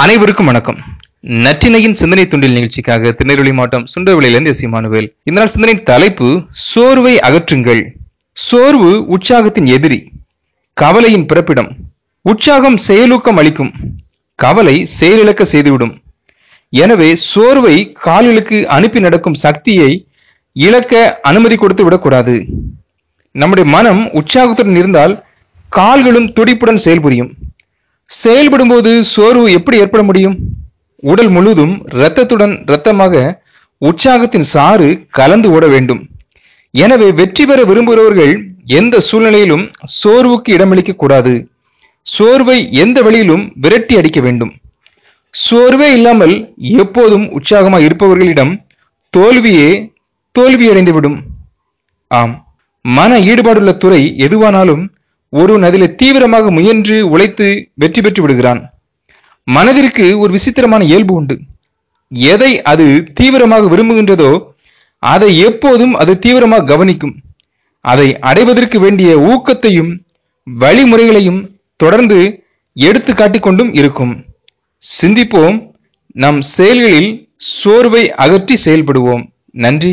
அனைவருக்கும் வணக்கம். நற்றினையின் சிந்தனை துண்டில் நிகழ்ச்சிக்காக திருநெல்வேலி மாவட்டம் சுண்டவிலையிலிருந்து எஸ் இமானுவேல் இந்த நாள் சிந்தனை தலைப்பு சோர்வை அகற்றுங்கள். சோர்வு உற்சாகத்தின் எதிரி. கவலையின் பிறப்பிடம். உற்சாகம் செயலூக்கம் அளிக்கும். கவலை செயலிழக்க செய்துவிடும். எனவே சோர்வை கால்களுக்கு அனுப்பி நடக்கும் சக்தியை இழக்க அனுமதி கொடுத்து விடக்கூடாது. நம்முடைய மனம் உற்சாகத்துடன் இருந்தால் கால்களும் துடிப்புடன் செயல்புரியும். செயல்படும்போது சோர்வு எப்படி ஏற்பட முடியும்? உடல் முழுவதும் இரத்தத்துடன் இரத்தமாக உற்சாகத்தின் சாறு கலந்து ஓட வேண்டும். எனவே வெற்றி பெற விரும்புகிறவர்கள் எந்த சூழ்நிலையிலும் சோர்வுக்கு இடமளிக்க கூடாது. சோர்வை எந்த வழியிலும் விரட்டி அடிக்க வேண்டும். சோர்வே இல்லாமல் எப்போதும் உற்சாகமாக இருப்பவர்களிடம் தோல்வியே தோல்வியடைந்துவிடும். ஆம். மன ஈடுபாடுள்ள துறை எதுவானாலும் ஒருவன் அதில் தீவிரமாக முயன்று உழைத்து வெற்றி பெற்று விடுகிறான். மனதிற்கு ஒரு விசித்திரமான இயல்பு உண்டு. எதை அது தீவிரமாக விரும்புகின்றதோ அதை எப்போதும் அது தீவிரமாக கவனிக்கும். அதை அடைவதற்கு வேண்டிய ஊக்கத்தையும் வழிமுறைகளையும் தொடர்ந்து எடுத்து காட்டிக்கொண்டும் இருக்கும். சிந்திப்போம் நம் செயல்களில் சோர்வை அகற்றி செயல்படுவோம். நன்றி.